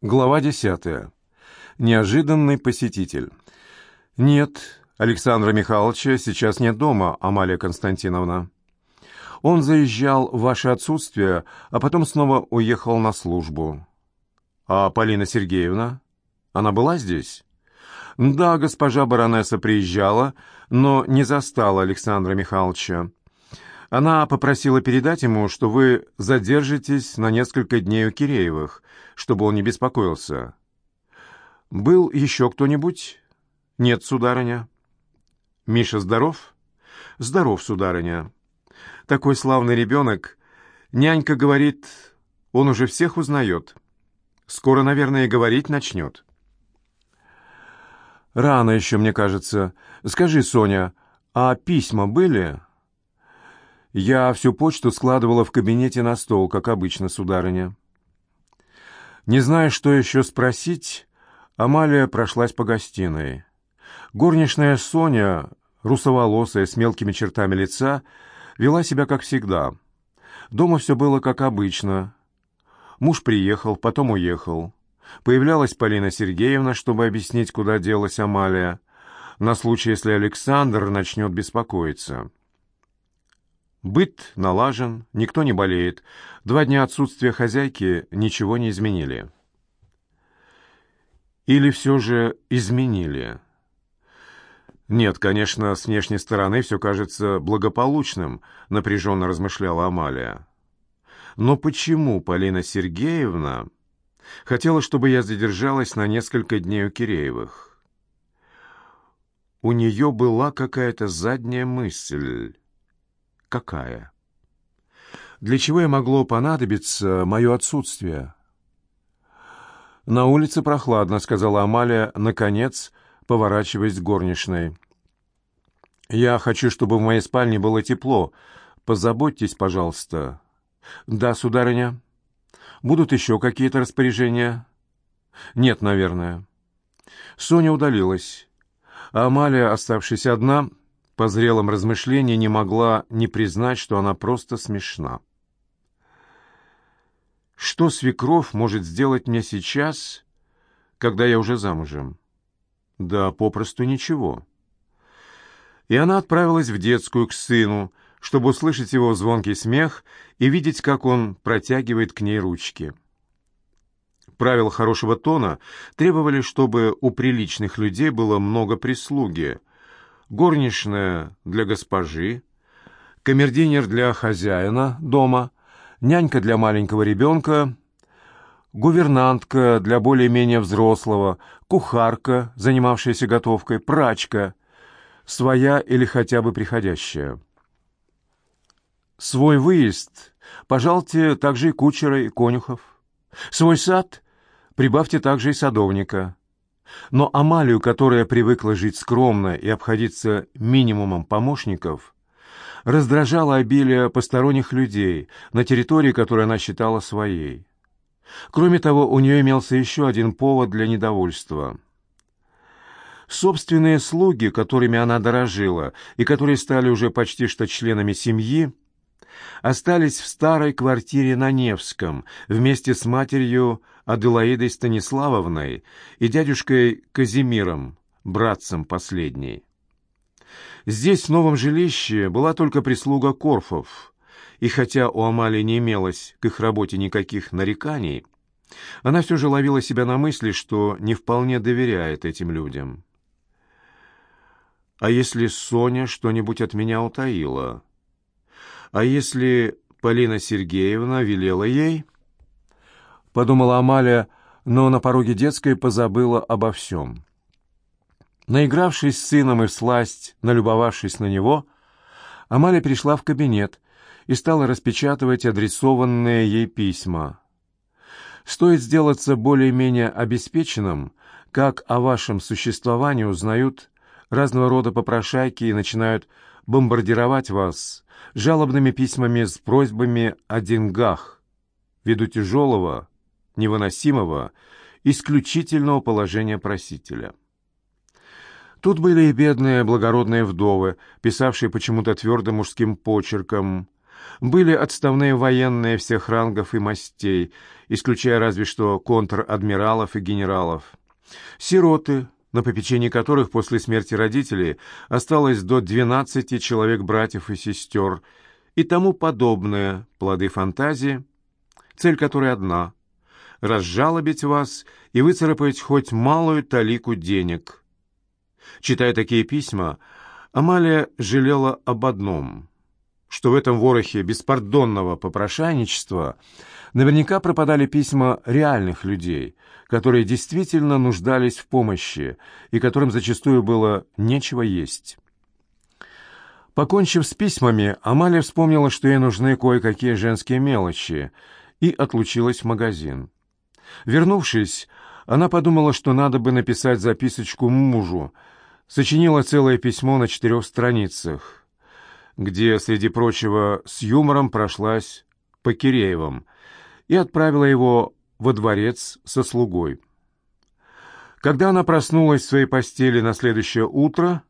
Глава десятая. Неожиданный посетитель. Нет, Александра Михайловича сейчас нет дома, Амалия Константиновна. Он заезжал в ваше отсутствие, а потом снова уехал на службу. А Полина Сергеевна? Она была здесь? Да, госпожа баронесса приезжала, но не застала Александра Михайловича. Она попросила передать ему, что вы задержитесь на несколько дней у Киреевых, чтобы он не беспокоился. Был еще кто-нибудь? Нет, сударыня. Миша здоров? Здоров, сударыня. Такой славный ребенок. Нянька говорит, он уже всех узнает. Скоро, наверное, говорить начнет. Рано еще, мне кажется. Скажи, Соня, а письма были?» Я всю почту складывала в кабинете на стол, как обычно, сударыня. Не зная, что еще спросить, Амалия прошлась по гостиной. Горничная Соня, русоволосая, с мелкими чертами лица, вела себя как всегда. Дома все было как обычно. Муж приехал, потом уехал. Появлялась Полина Сергеевна, чтобы объяснить, куда делась Амалия, на случай, если Александр начнет беспокоиться. Быт налажен, никто не болеет. Два дня отсутствия хозяйки ничего не изменили. Или все же изменили? Нет, конечно, с внешней стороны все кажется благополучным, напряженно размышляла Амалия. Но почему Полина Сергеевна хотела, чтобы я задержалась на несколько дней у Киреевых? У нее была какая-то задняя мысль. Какая? Для чего я могло понадобиться мое отсутствие? На улице прохладно, сказала Амалия, наконец, поворачиваясь к горничной. Я хочу, чтобы в моей спальне было тепло. Позаботьтесь, пожалуйста. Да, сударыня. Будут еще какие-то распоряжения? Нет, наверное. Соня удалилась. Амалия, оставшись одна, по зрелом размышлении не могла не признать, что она просто смешна. Что свекров может сделать мне сейчас, когда я уже замужем? Да попросту ничего. И она отправилась в детскую к сыну, чтобы услышать его звонкий смех и видеть, как он протягивает к ней ручки. Правила хорошего тона требовали, чтобы у приличных людей было много прислуги, горничная для госпожи, камердинер для хозяина дома, нянька для маленького ребенка, гувернантка для более-менее взрослого, кухарка, занимавшаяся готовкой, прачка, своя или хотя бы приходящая. Свой выезд пожалуйте также и кучера, и конюхов. Свой сад прибавьте также и садовника. Но Амалию, которая привыкла жить скромно и обходиться минимумом помощников, раздражало обилие посторонних людей на территории, которую она считала своей. Кроме того, у нее имелся еще один повод для недовольства. Собственные слуги, которыми она дорожила и которые стали уже почти что членами семьи, остались в старой квартире на Невском вместе с матерью Аделаидой Станиславовной и дядюшкой Казимиром, братцем последней. Здесь, в новом жилище, была только прислуга Корфов, и хотя у Амалии не имелось к их работе никаких нареканий, она все же ловила себя на мысли, что не вполне доверяет этим людям. «А если Соня что-нибудь от меня утаила? А если Полина Сергеевна велела ей...» подумала Амалия, но на пороге детской позабыла обо всем. Наигравшись с сыном и всласть, налюбовавшись на него, Амалия пришла в кабинет и стала распечатывать адресованные ей письма. Стоит сделаться более-менее обеспеченным, как о вашем существовании узнают разного рода попрошайки и начинают бомбардировать вас жалобными письмами с просьбами о деньгах, ввиду тяжелого, невыносимого, исключительного положения просителя. Тут были и бедные благородные вдовы, писавшие почему-то твердым мужским почерком, Были отставные военные всех рангов и мастей, исключая разве что контр-адмиралов и генералов. Сироты, на попечении которых после смерти родителей осталось до 12 человек братьев и сестер, и тому подобное плоды фантазии, цель которой одна — разжалобить вас и выцарапать хоть малую талику денег. Читая такие письма, Амалия жалела об одном, что в этом ворохе беспардонного попрошайничества наверняка пропадали письма реальных людей, которые действительно нуждались в помощи и которым зачастую было нечего есть. Покончив с письмами, Амалия вспомнила, что ей нужны кое-какие женские мелочи, и отлучилась в магазин. Вернувшись, она подумала, что надо бы написать записочку мужу, сочинила целое письмо на четырех страницах, где, среди прочего, с юмором прошлась по Киреевым и отправила его во дворец со слугой. Когда она проснулась в своей постели на следующее утро,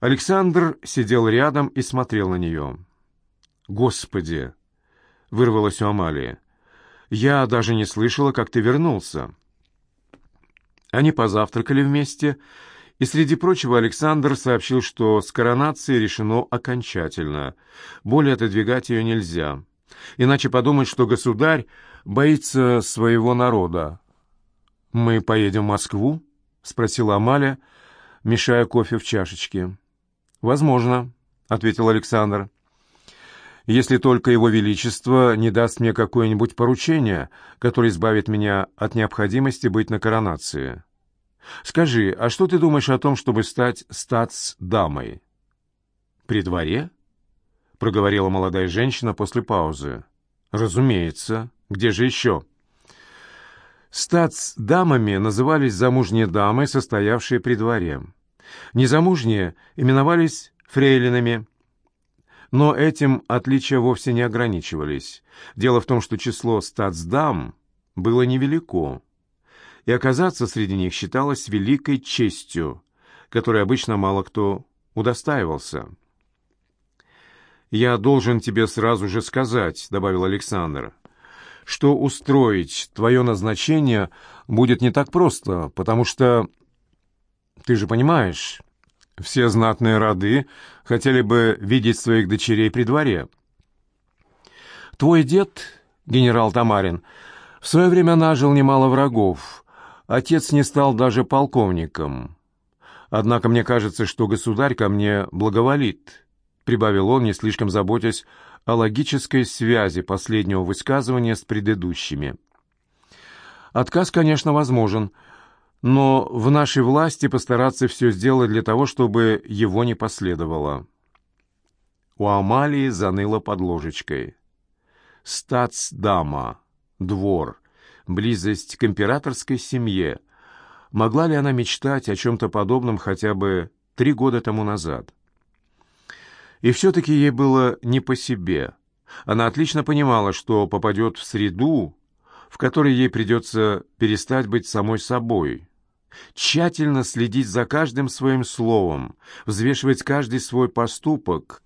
Александр сидел рядом и смотрел на нее. «Господи!» — вырвалось у Амалии. «Я даже не слышала, как ты вернулся». Они позавтракали вместе, и среди прочего Александр сообщил, что с коронацией решено окончательно. Более отодвигать ее нельзя. Иначе подумать, что государь боится своего народа. «Мы поедем в Москву?» — спросила Амаля, мешая кофе в чашечке. «Возможно», — ответил Александр. «Если только его величество не даст мне какое-нибудь поручение, которое избавит меня от необходимости быть на коронации». Скажи, а что ты думаешь о том, чтобы стать статс-дамой? При дворе? Проговорила молодая женщина после паузы. Разумеется. Где же еще? Статс-дамами назывались замужние дамы, состоявшие при дворе. Незамужние именовались фрейлинами. Но этим отличия вовсе не ограничивались. Дело в том, что число статсдам было невелико и оказаться среди них считалось великой честью, которой обычно мало кто удостаивался. «Я должен тебе сразу же сказать», — добавил Александр, «что устроить твое назначение будет не так просто, потому что, ты же понимаешь, все знатные роды хотели бы видеть своих дочерей при дворе. Твой дед, генерал Тамарин, в свое время нажил немало врагов, Отец не стал даже полковником. Однако мне кажется, что государь ко мне благоволит, прибавил он, не слишком заботясь о логической связи последнего высказывания с предыдущими. Отказ, конечно, возможен, но в нашей власти постараться все сделать для того, чтобы его не последовало. У Амалии заныло под ложечкой. Стацдама, двор, близость к императорской семье. Могла ли она мечтать о чем-то подобном хотя бы три года тому назад? И все-таки ей было не по себе. Она отлично понимала, что попадет в среду, в которой ей придется перестать быть самой собой, тщательно следить за каждым своим словом, взвешивать каждый свой поступок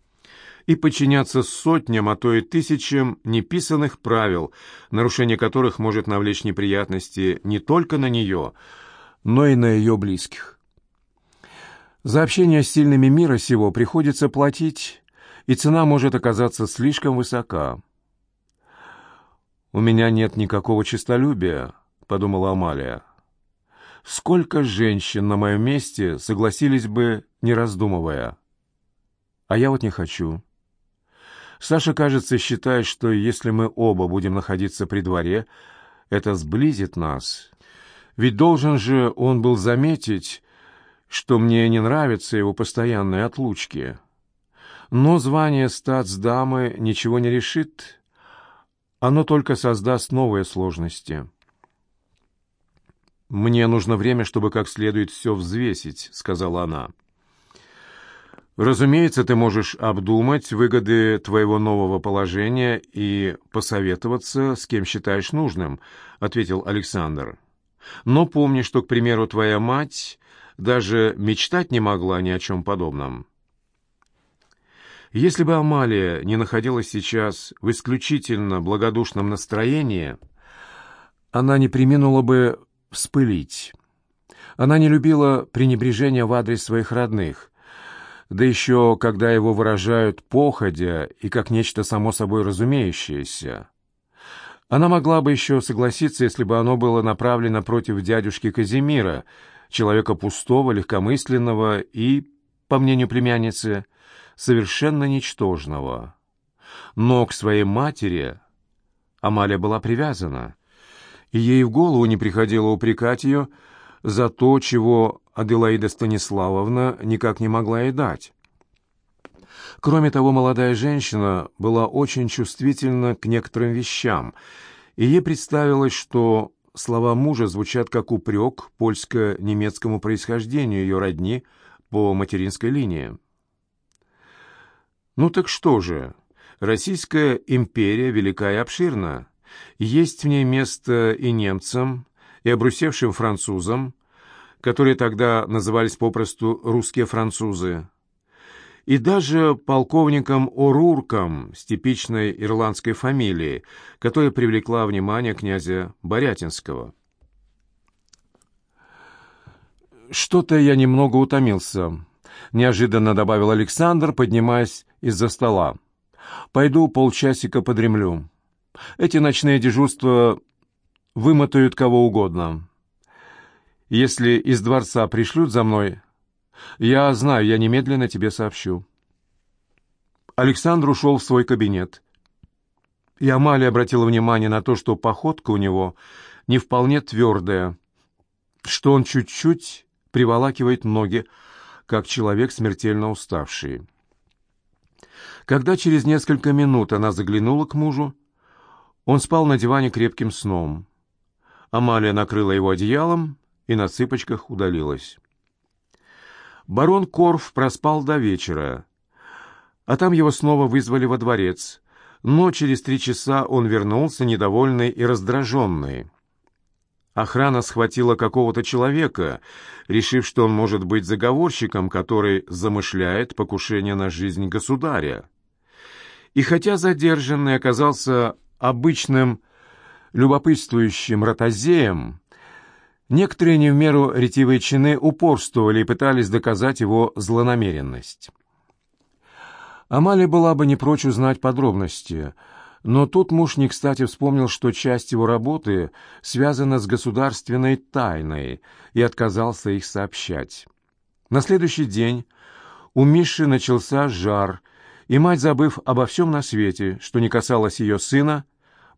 и подчиняться сотням, а то и тысячам неписанных правил, нарушение которых может навлечь неприятности не только на нее, но и на ее близких. За общение с сильными мира сего приходится платить, и цена может оказаться слишком высока. «У меня нет никакого честолюбия», — подумала Амалия. «Сколько женщин на моем месте согласились бы, не раздумывая? А я вот не хочу». Саша, кажется, считает, что если мы оба будем находиться при дворе, это сблизит нас. Ведь должен же он был заметить, что мне не нравятся его постоянные отлучки. Но звание статсдамы ничего не решит, оно только создаст новые сложности. «Мне нужно время, чтобы как следует все взвесить», — сказала она. Разумеется, ты можешь обдумать выгоды твоего нового положения и посоветоваться, с кем считаешь нужным, ответил Александр. Но помни, что, к примеру, твоя мать даже мечтать не могла ни о чем подобном. Если бы Амалия не находилась сейчас в исключительно благодушном настроении, она не приминула бы вспылить. Она не любила пренебрежения в адрес своих родных, да еще когда его выражают походя и как нечто само собой разумеющееся. Она могла бы еще согласиться, если бы оно было направлено против дядюшки Казимира, человека пустого, легкомысленного и, по мнению племянницы, совершенно ничтожного. Но к своей матери Амалия была привязана, и ей в голову не приходило упрекать ее за то, чего Аделаида Станиславовна никак не могла ей дать. Кроме того, молодая женщина была очень чувствительна к некоторым вещам, и ей представилось, что слова мужа звучат как упрек польско-немецкому происхождению ее родни по материнской линии. Ну так что же, Российская империя велика и обширна. Есть в ней место и немцам, и обрусевшим французам, которые тогда назывались попросту «русские французы», и даже полковником Орурком с типичной ирландской фамилией, которая привлекла внимание князя Борятинского. «Что-то я немного утомился», — неожиданно добавил Александр, поднимаясь из-за стола. «Пойду полчасика подремлю. Эти ночные дежурства вымотают кого угодно. Если из дворца пришлют за мной, я знаю, я немедленно тебе сообщу». Александр ушел в свой кабинет. И Амалия обратила внимание на то, что походка у него не вполне твердая, что он чуть-чуть приволакивает ноги, как человек смертельно уставший. Когда через несколько минут она заглянула к мужу, он спал на диване крепким сном. Амалия накрыла его одеялом и на цыпочках удалилась. Барон Корф проспал до вечера, а там его снова вызвали во дворец, но через три часа он вернулся, недовольный и раздраженный. Охрана схватила какого-то человека, решив, что он может быть заговорщиком, который замышляет покушение на жизнь государя. И хотя задержанный оказался обычным любопытствующим ротозеем, некоторые не в меру ретивые чины упорствовали и пытались доказать его злонамеренность. Амалия была бы не прочь узнать подробности, но тут муж не кстати вспомнил, что часть его работы связана с государственной тайной, и отказался их сообщать. На следующий день у Миши начался жар, и мать, забыв обо всем на свете, что не касалось ее сына,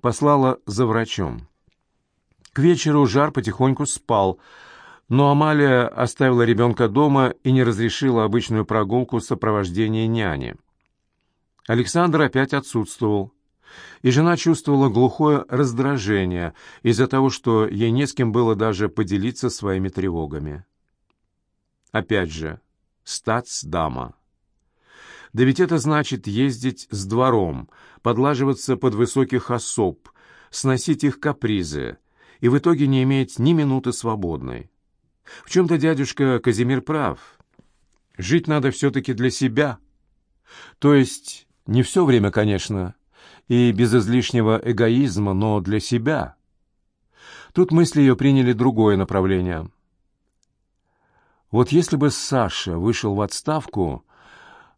послала за врачом. К вечеру жар потихоньку спал, но Амалия оставила ребенка дома и не разрешила обычную прогулку с сопровождением няни. Александр опять отсутствовал, и жена чувствовала глухое раздражение из-за того, что ей не с кем было даже поделиться своими тревогами. Опять же, статс-дама. Да ведь это значит ездить с двором, подлаживаться под высоких особ, сносить их капризы и в итоге не иметь ни минуты свободной. В чем-то дядюшка Казимир прав. Жить надо все-таки для себя. То есть не все время, конечно, и без излишнего эгоизма, но для себя. Тут мысли ее приняли другое направление. Вот если бы Саша вышел в отставку,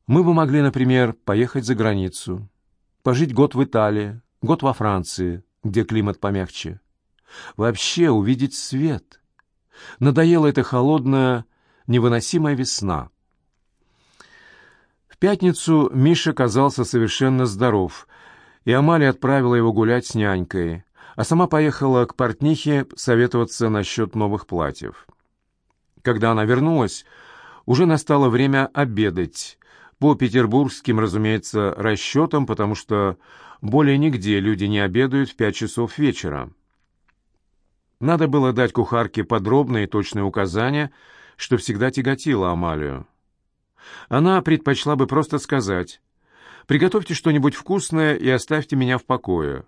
мы бы могли, например, поехать за границу, пожить год в Италии, год во Франции, где климат помягче. Вообще увидеть свет. Надоела эта холодная, невыносимая весна. В пятницу Миша казался совершенно здоров, и Амалия отправила его гулять с нянькой, а сама поехала к портнихе советоваться насчет новых платьев. Когда она вернулась, уже настало время обедать, по петербургским, разумеется, расчетам, потому что более нигде люди не обедают в пять часов вечера. Надо было дать кухарке подробные и точные указания, что всегда тяготило Амалию. Она предпочла бы просто сказать «Приготовьте что-нибудь вкусное и оставьте меня в покое».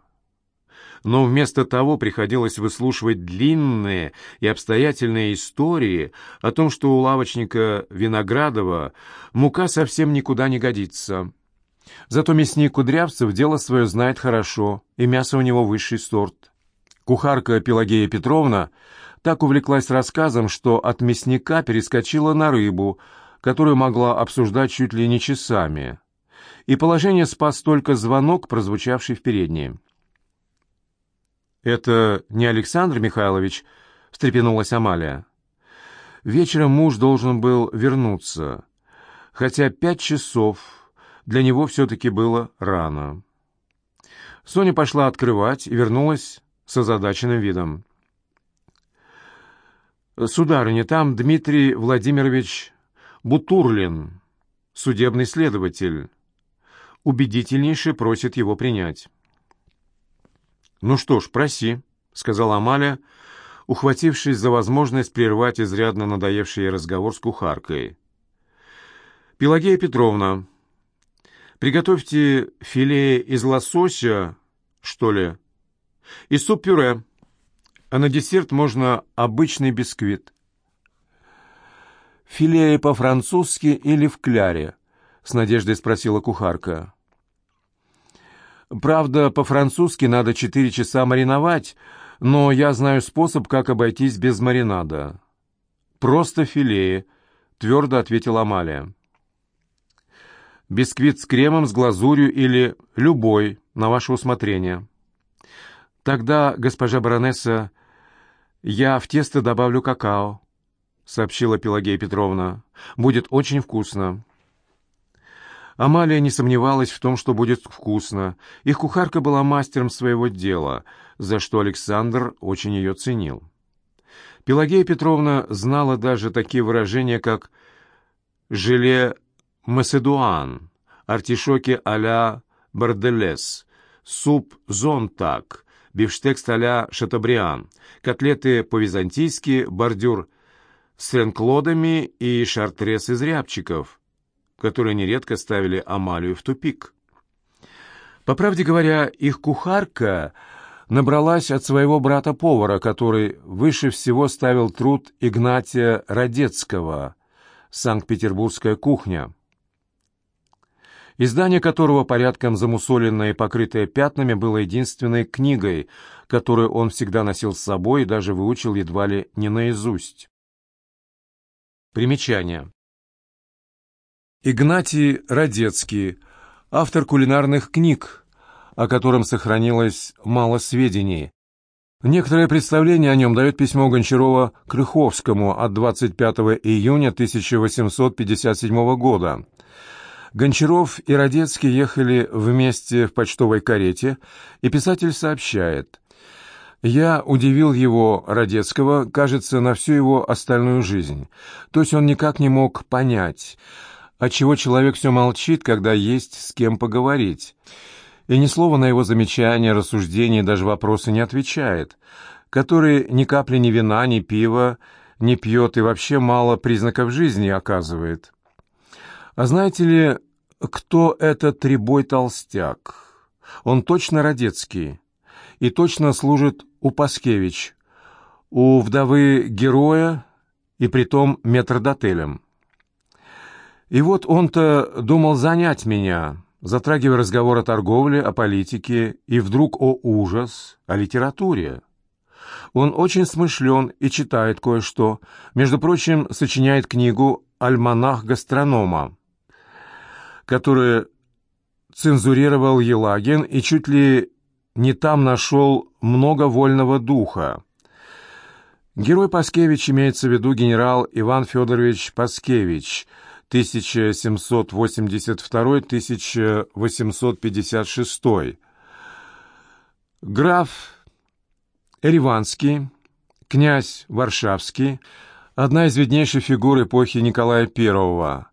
Но вместо того приходилось выслушивать длинные и обстоятельные истории о том, что у лавочника Виноградова мука совсем никуда не годится, Зато мясник Кудрявцев дело свое знает хорошо, и мясо у него высший сорт. Кухарка Пелагея Петровна так увлеклась рассказом, что от мясника перескочила на рыбу, которую могла обсуждать чуть ли не часами. И положение спас только звонок, прозвучавший в передней. «Это не Александр Михайлович?» — встрепенулась Амалия. Вечером муж должен был вернуться, хотя пять часов для него все-таки было рано. Соня пошла открывать и вернулась с озадаченным видом. «Сударыня, там Дмитрий Владимирович Бутурлин, судебный следователь. Убедительнейше просит его принять». «Ну что ж, проси», — сказала Амаля, ухватившись за возможность прервать изрядно надоевший разговор с кухаркой. «Пелагея Петровна, приготовьте филе из лосося, что ли, и суп-пюре, а на десерт можно обычный бисквит». «Филе по-французски или в кляре?» — с надеждой спросила кухарка. Правда, по-французски надо четыре часа мариновать, но я знаю способ, как обойтись без маринада. Просто филе, твердо ответила Амалия. Бисквит с кремом, с глазурью или любой, на ваше усмотрение. Тогда, госпожа баронесса, я в тесто добавлю какао, сообщила Пелагея Петровна. Будет очень вкусно. Амалия не сомневалась в том, что будет вкусно. Их кухарка была мастером своего дела, за что Александр очень ее ценил. Пелагея Петровна знала даже такие выражения, как «желе маседуан», «артишоки а-ля борделес», «суп зонтак», «бифштекс а-ля шатобриан», котлеты по-византийски, бордюр с ренклодами и шартрес из рябчиков – которые нередко ставили Амалию в тупик. По правде говоря, их кухарка набралась от своего брата-повара, который выше всего ставил труд Игнатия Радецкого «Санкт-Петербургская кухня», издание которого порядком замусоленное и покрытое пятнами было единственной книгой, которую он всегда носил с собой и даже выучил едва ли не наизусть. Примечание. Игнатий Радецкий, автор кулинарных книг, о котором сохранилось мало сведений. Некоторое представление о нем дает письмо Гончарова Крыховскому от 25 июня 1857 года. Гончаров и Радецкий ехали вместе в почтовой карете, и писатель сообщает. «Я удивил его, Радецкого, кажется, на всю его остальную жизнь. То есть он никак не мог понять, отчего человек все молчит, когда есть с кем поговорить, и ни слова на его замечания, рассуждения, даже вопросы не отвечает, который ни капли ни вина, ни пива не пьет и вообще мало признаков жизни оказывает. А знаете ли, кто этот Требой Толстяк? Он точно Родецкий и точно служит у Паскевич, у вдовы героя и притом метрдотелем. И вот он-то думал занять меня, затрагивая разговор о торговле, о политике, и вдруг, о ужас, о литературе. Он очень смышлен и читает кое-что. Между прочим, сочиняет книгу «Альманах гастронома», которую цензурировал Елагин и чуть ли не там нашел много вольного духа. Герой Паскевич имеется в виду генерал Иван Федорович Паскевич – 1782-1856. Граф Эриванский, князь Варшавский, одна из виднейших фигур эпохи Николая I.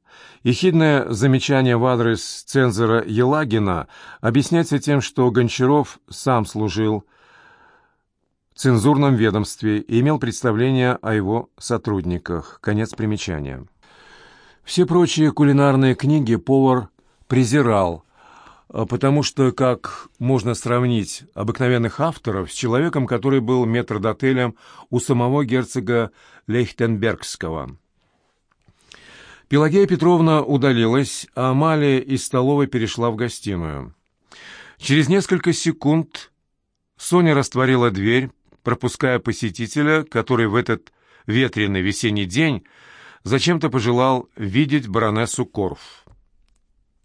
Ехидное замечание в адрес цензора Елагина объясняется тем, что Гончаров сам служил в цензурном ведомстве и имел представление о его сотрудниках. Конец примечания. Все прочие кулинарные книги повар презирал, а потому что как можно сравнить обыкновенных авторов с человеком, который был метрдотелем у самого герцога Лейхтенбергского? Пелагея Петровна удалилась, а Амалия из столовой перешла в гостиную. Через несколько секунд Соня растворила дверь, пропуская посетителя, который в этот ветреный весенний день зачем-то пожелал видеть баронессу Корф.